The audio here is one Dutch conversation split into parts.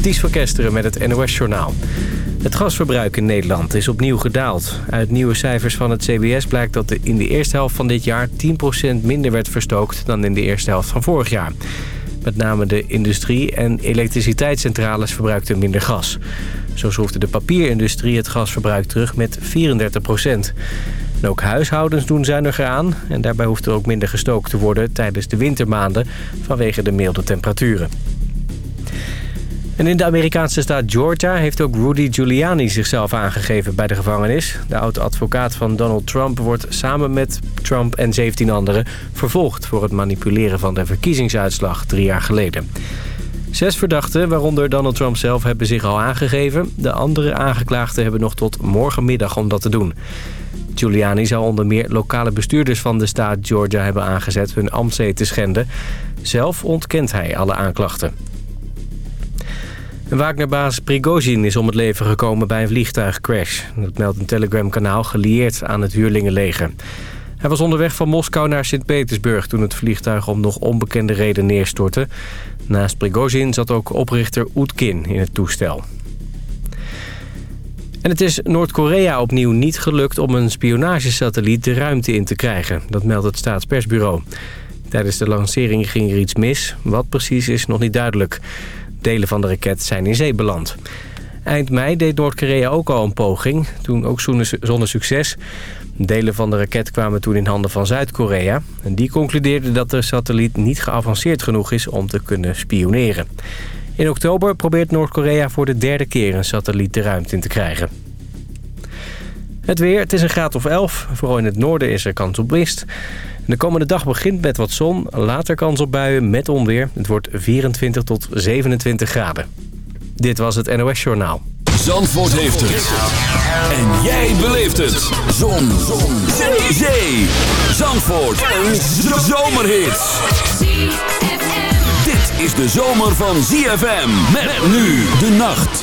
Ties van met het NOS-journaal. Het gasverbruik in Nederland is opnieuw gedaald. Uit nieuwe cijfers van het CBS blijkt dat er in de eerste helft van dit jaar 10% minder werd verstookt dan in de eerste helft van vorig jaar. Met name de industrie en elektriciteitscentrales verbruikten minder gas. Zo schroefde de papierindustrie het gasverbruik terug met 34 procent. En ook huishoudens doen zuiniger aan. En daarbij hoeft er ook minder gestookt te worden tijdens de wintermaanden vanwege de milde temperaturen. En in de Amerikaanse staat Georgia heeft ook Rudy Giuliani zichzelf aangegeven bij de gevangenis. De oud-advocaat van Donald Trump wordt samen met Trump en 17 anderen vervolgd... voor het manipuleren van de verkiezingsuitslag drie jaar geleden. Zes verdachten, waaronder Donald Trump zelf, hebben zich al aangegeven. De andere aangeklaagden hebben nog tot morgenmiddag om dat te doen. Giuliani zou onder meer lokale bestuurders van de staat Georgia hebben aangezet hun ambtszee te schenden. Zelf ontkent hij alle aanklachten. Wagnerbaas Prigozhin is om het leven gekomen bij een vliegtuigcrash. Dat meldt een Telegram-kanaal gelieerd aan het huurlingenleger. Hij was onderweg van Moskou naar Sint-Petersburg... toen het vliegtuig om nog onbekende reden neerstortte. Naast Prigozhin zat ook oprichter Oetkin in het toestel. En het is Noord-Korea opnieuw niet gelukt om een spionagesatelliet de ruimte in te krijgen. Dat meldt het staatspersbureau. Tijdens de lancering ging er iets mis. Wat precies is nog niet duidelijk. Delen van de raket zijn in zee beland. Eind mei deed Noord-Korea ook al een poging, toen ook zonder succes. Delen van de raket kwamen toen in handen van Zuid-Korea. En die concludeerde dat de satelliet niet geavanceerd genoeg is om te kunnen spioneren. In oktober probeert Noord-Korea voor de derde keer een satelliet de ruimte in te krijgen. Het weer, het is een graad of 11. Vooral in het noorden is er kans op mist. De komende dag begint met wat zon, later kans op buien met onweer. Het wordt 24 tot 27 graden. Dit was het NOS Journaal. Zandvoort heeft het. En jij beleeft het. Zon. zon. Zee. Zee. Zandvoort. Een zomerhit. Dit is de zomer van ZFM. Met nu de nacht.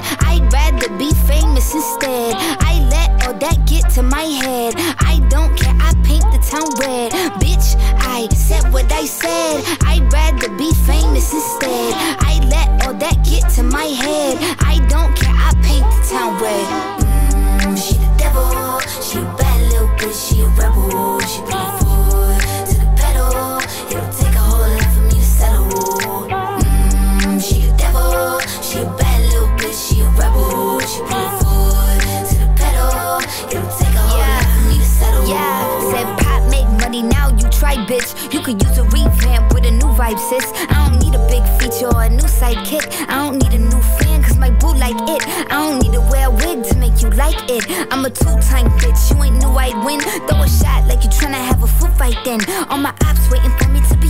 Or a new sidekick. I don't need a new fan cause my boo like it. I don't need to wear a wig to make you like it. I'm a two-time bitch, you ain't knew I'd win. Throw a shot like you tryna have a foot fight then. All my ops waiting for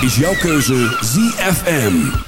is jouw keuze ZFM.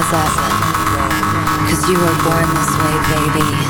Cause you were born this way, baby.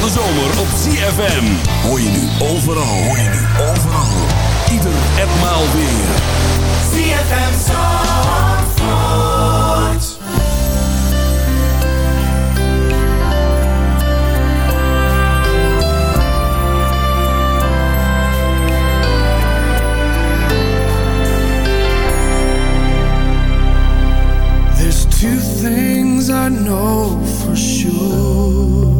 de zomer op ZFM. Hoor je nu overal. Hoor je nu overal. Ieder en maal weer. ZFM Zandvoort. There's two things I know for sure.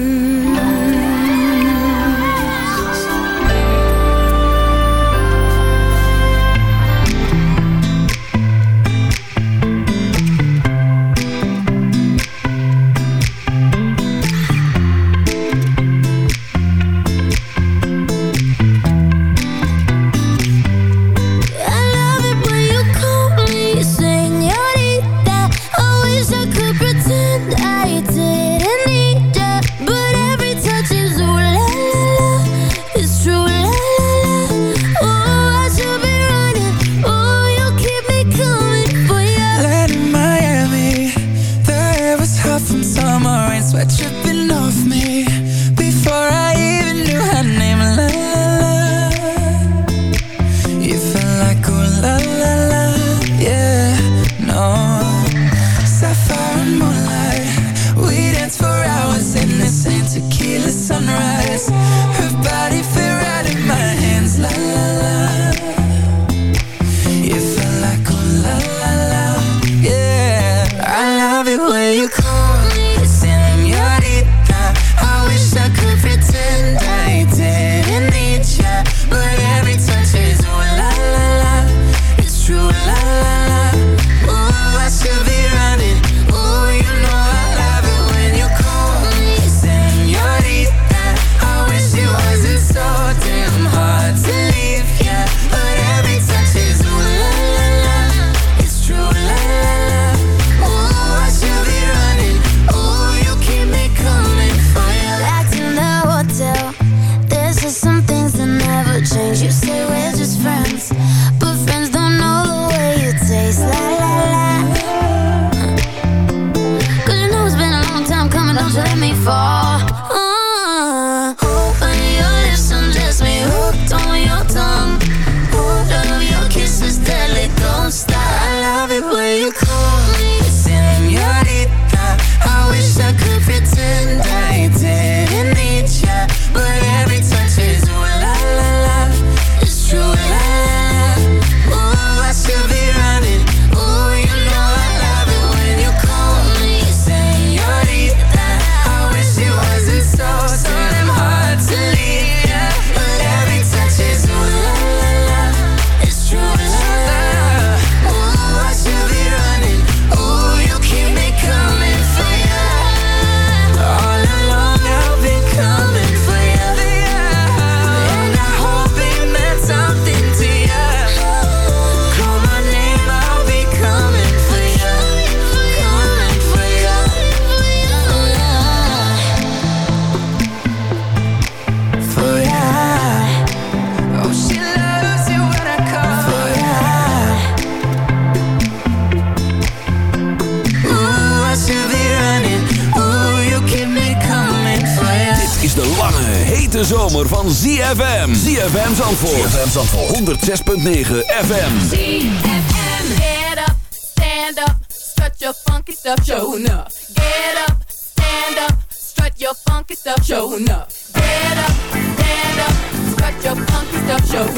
ZFM. ZFM Zandvoort. ZFM Zandvoort. 106.9 FM. ZFM. Get up, stand up, strut your funky stuff, show up. Get up, stand up, strut your funky stuff, show up. Get up, stand up, strut your funky stuff, show up.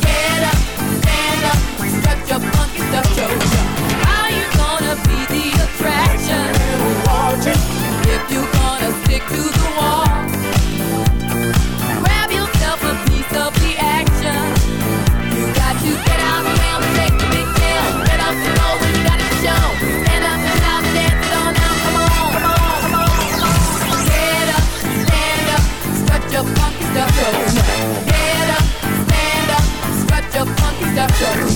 Get up, stand up, strut your funky stuff, show up. Are you gonna be the attraction? If you after